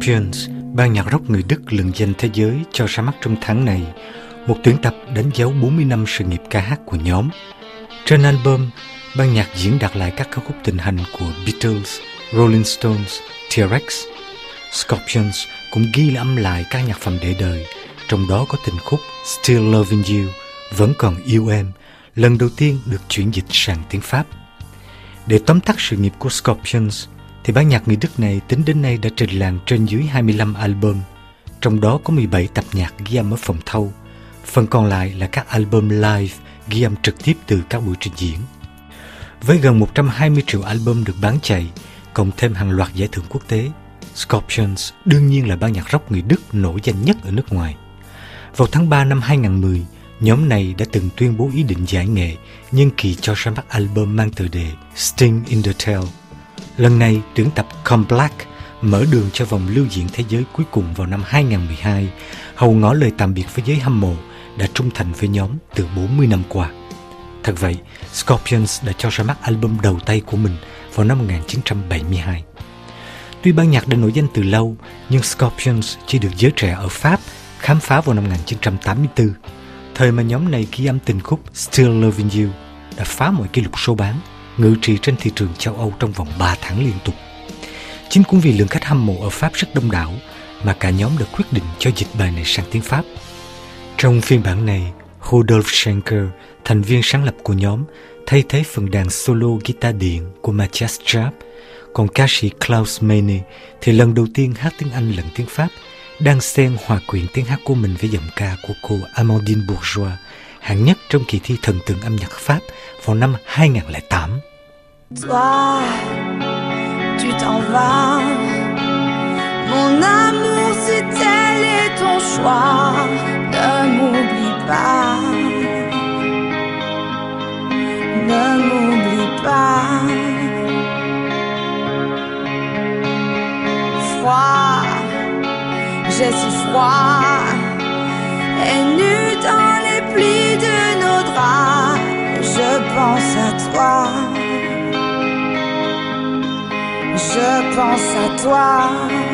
بنیاگ نئی دک لین تھی چرساماکٹ مکتم شا ہم ٹن البم بنیاگ داگلس رولین اسٹونس ٹھیورس سکوپنس کمگی الم لفم کتن کب سٹیل لو بنکو لنڈو تین نکچن تک فاپ ڈاک شو سپنس تھی با ئن دا ٹریلن ٹرینجوئ ہام آلبم ٹم کمھی بائی تبنی گیئم فن کم لائ آلبم لائف گیئم بے گم مکتم ہائ مو آلبم بانچ گم تم ہنو گیا تم کو اسکوپشنس دن لاکر دک نو جگ اُن کمائی بوتھان بان ہائن دا تنگ بو دن جائیں نیم کی چوشا آلبم نت سٹی د لن کمپلک مم لو جم بنمائ لگو درم تھنف دو ممکن اسکورفیس دچما البم دو تمن بنم گان چن تھرم بائی می تھی بنکت نو یعنی دلو نفنس چی دیا او فم فا بنم گان چن تب من نئی کم تنخوب اسٹل نو فا مکی لوکسو تنتھی تم چو او تمبلی چینک لنکھ ہم افاپ شک دو مکایم لوک دن چوجیت بائنے سنتنف ٹوفرب شینکر تنوی ان شو تھ سولو گیتا کماچیاس کمکاش کلوؤس مین تھی لو تنگ ہن ام لنف دن سن ہو کن تین ہاکو منب یمکا ککو امو دین بوزوا ہنک تم کھیت امپائن تم Toi, tu t'en vas. Mon amour, si tel est ton choix, ne m'oublie pas. Ne m'oublie pas. Froid, j'ai si froid. Et nu dans les plis de nos draps, je pense à toi. ستر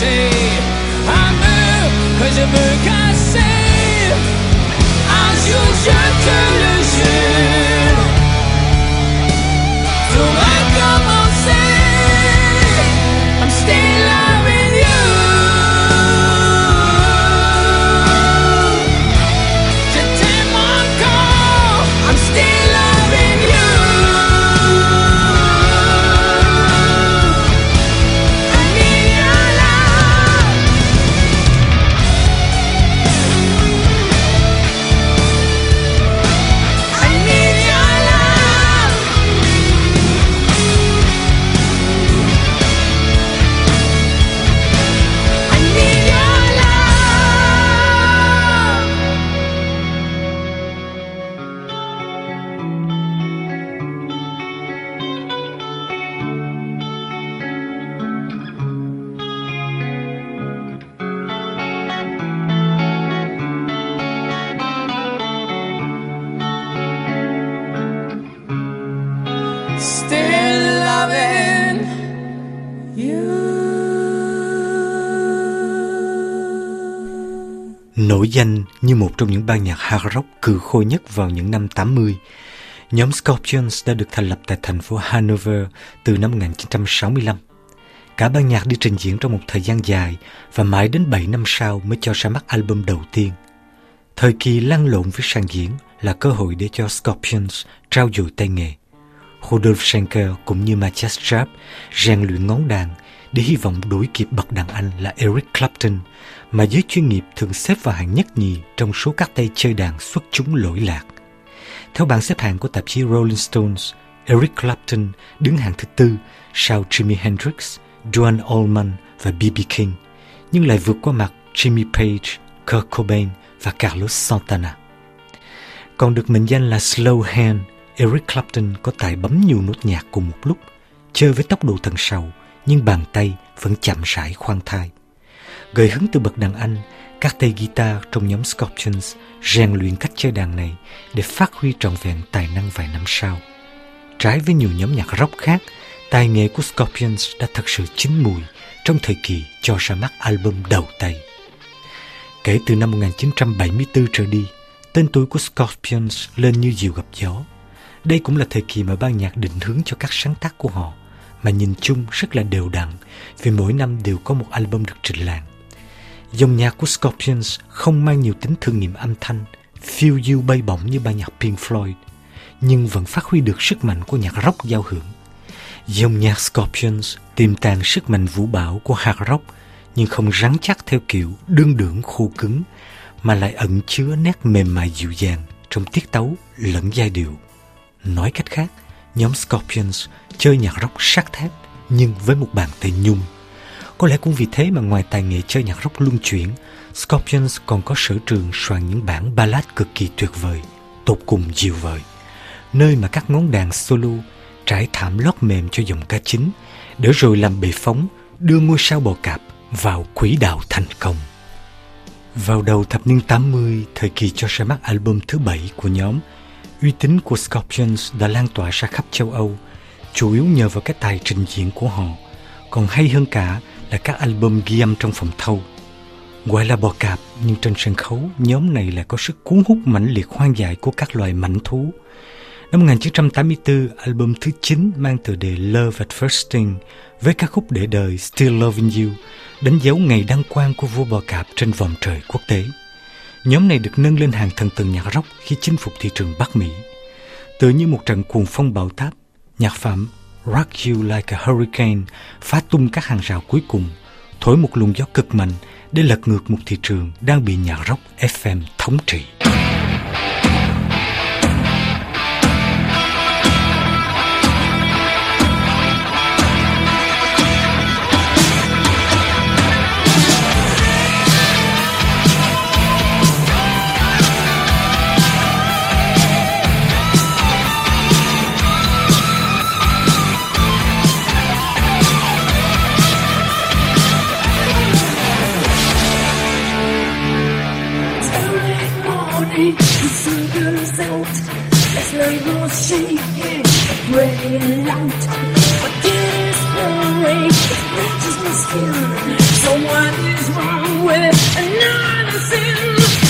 پھر آز نو ین نیمو توم بایا ہوں کم نم تم نمپنس دکت لپتو ہان چنتم کاب بہ دن تمو تھما دن بائی نمس ملبم دو تین ٹھیک لو سنگیئن لکھ ہو دیکھ سکونس ٹرؤ جو تین ہدر شینک کمنی مودی بم دکدان کلاب تن مجھے چی تن سے پہنکنی تنسو کا چی دن سوکھ چم لو لکھ تک بان سے فائن کو تبسی رولی اسٹونس اویلاپن دن ہینت سو چیمی ہینڈریکس ڈوان المن بی لوک کو مک چیم فیڈ ک خبین کہلوس سوتنا کنڈک منسلو ہینڈ اویری کلاپتن کو تا بم نو نو نیا کو مقلوق چ وی تب لو تن سو ن بانائی وم سائ خوانتائ گئیہ تبک نن ان کتھ گیتا ٹوئم سفنس رین لوئن کچن دفاکین تائ نم وائ نمس ٹرائی ووئربین تائنے کس کافینس داتک سو چن موئی ٹون تک جوشمک البم دو تائی گئی تنچین بائمی تر تردی تن کس کفنس لن جیو گپ دے کم لکھی مباح دن دکشن کھو منچ چم شکلا دودا فمو نام دو کم المن یومنیا کو اسکوفنس خو مائ نیوتن تھو یو بائی باؤن فل بنفا کئی شکمن کو یمنی اسکوفنس تمٹین شکمن بو با گرب نمرانک دلائیکم لنگائدو نو کتک نیم سنس چیکرب نوک بانٹ نم کلکوئی منائ تا چکرو کل چن سپنس کنکش تلاد ککی ٹوکوئی ٹپکم جیوئی نئی مکا نم بین سولو ترائی تمام میم چمکا چین دئی بیفم دسپ واؤ کئی دوکم واؤ دو تب ن تم تھشما البم تب بائی کنم ویٹن کپنس دلانٹوا سا کپاب چو چنک تعلیم یون کھائی ہنکا لکا آلبم گیئم تنفم تھوائل بوٹن سنکھا نیم نئی کس ہو ملک من من چن تابم تھن لو ایٹ فرسٹ لوگ یو دن جگ نئی کب بو بن بم کئی نیم نئی نن لن ہنگر تم باکم کنفن باؤت یا راکیو لائکین فتوم کا ہاںس کئی کم تھو موکل ککمن د لکن موکتی تر دن بھیرو ایف ایم تھو Someone is wrong with another sin.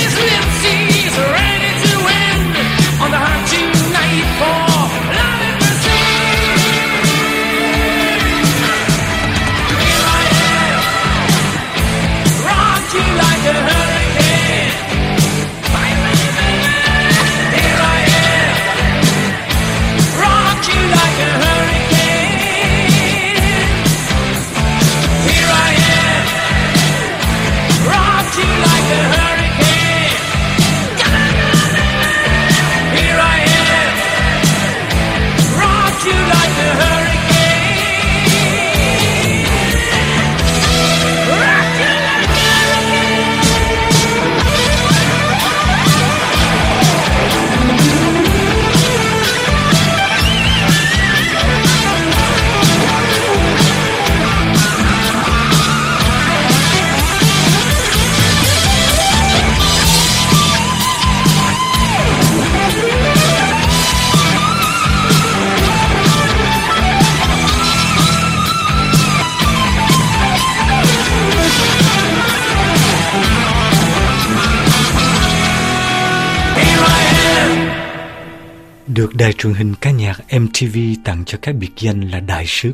دائت ہن کم ٹی وی تکیان لائش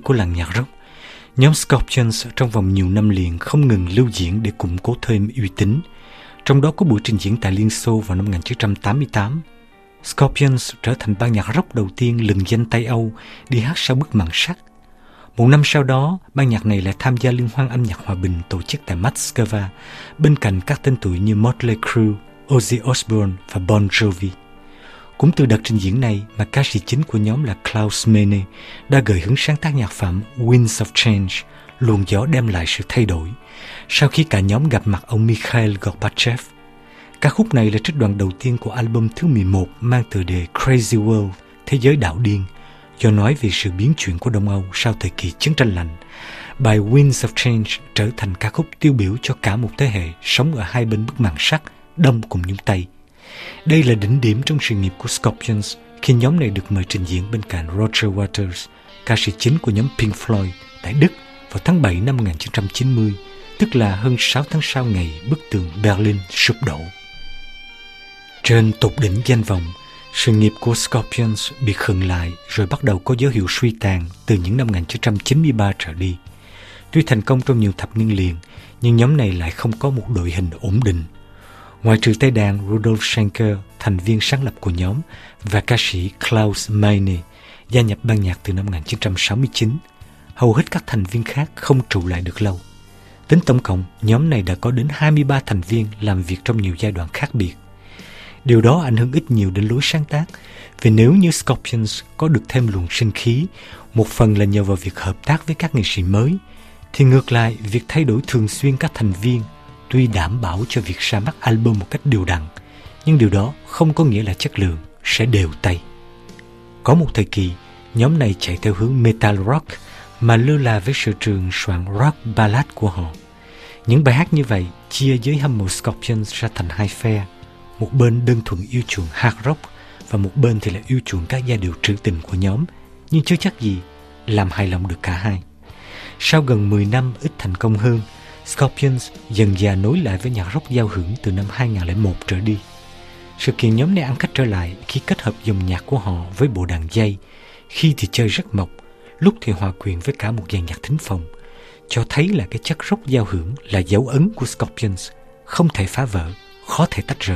نیم سکن سو تمبم نو نملی خم گن لو جن دیکھم کو ٹم کو کو بوتن جن تا سو ون گانچم تمام سکوپیئن سو بنیاگر تین لمجین تاؤ دیہ بو نم بنیاکن جنف آما بنکا متو بن کان کار تن مت لکھ اجی اشبرن بن ٹوی کم تکتن جن ں مکا کن کلاؤس مین دا گئی شکفم وینس اف ٹرنس لنگیو ڈم لائش سوکم ڈباکل کاخب نئی لوگو آلبم تیمگ مت ٹھا ین ویشو کو ڈمو سو چنٹلن بائی وینس اف ٹرنسام ابنب منساک ڈم کم ت ڈ لین دنسکنس کنجم نئی دکم ٹین بنکانس کا چین کم پنفلت بائی نام گان چین مکلا ہن ساؤں سام نئی بکت بگلین شبدو ٹن ٹبدن گینبم سن کو ساپنس بھی کنائک دکھ دن نام گان چینی ٹوٹن کم ٹمنیونی لائم کم ہن امدن مائٹائدین روڈو شینک تن سنلا کم ویکاش کلاؤس مائنے یا نمائن چنتم شوہد کھا تنیک خملو دن تم کم نیم نئی ہام با تنگم نیو وی ڈوڈو اینگ نیو دن لو سنگاک و نیو نیوز کپشن لوفن کھی موفنگ ہبتاک وی کم تک ویک تھو سوین کا ٹھن تھی دام بہ چیک المنگ نہیں دودھ خم کو چیک لوتائم اکتھیم نئی چاہ میٹال رک ملو لو سوانک با کہ ن بہ نی بھائی جی جی ہم دن او چکرب موک بن تھیلاوچوں گا دوتائم اسکارپینس یوں گیا نئی لائب یاؤہن تنیال موبتی سکیں یونیٹر لائے کھیکت ہب یو یا کوئی بو دن گیا ہی در جگ مو لو وتائی لگے چکر یاؤہن لو او اسکارپنس خم تھاتر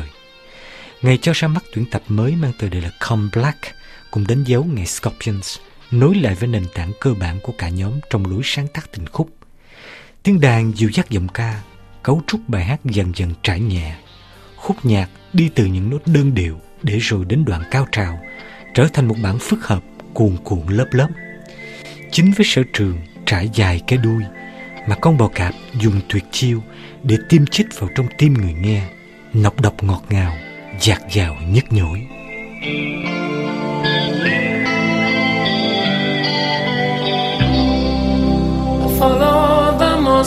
نئی چوشمک تین تب می منت لکھ کم بلیک کمدن گو نئی اسکارپیئنس نئی لائی ون تین کن کومل سنتک تن کب تنگ دائیں جیوک یمکا کوت بائح یان جن تر ہک نیا دی تین نو دن دے سو دن دن کھاؤ ٹرمک بنف کم کم لن بے شر ترائی جائی کے دکوں بوقب جم تھیو تم چیت فوٹو تم نو نیا نب نب جیک نیک نوئی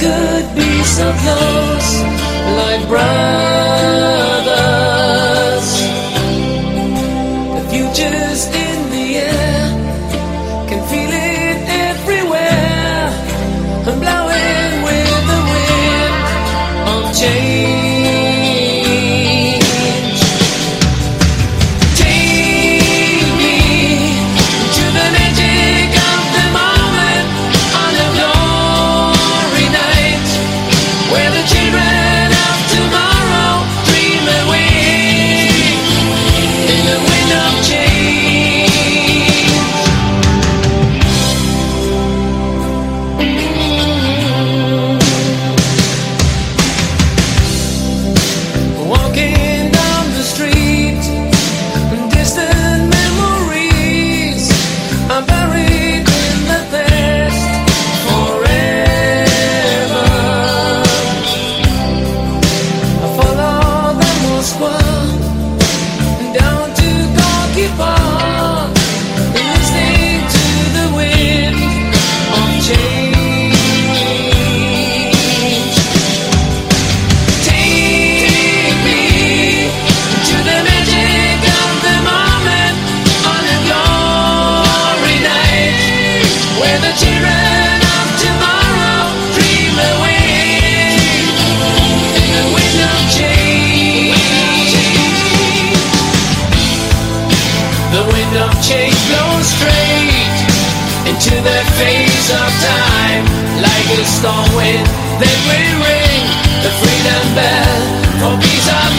گھر میں سفر دا فریڈم بیل آف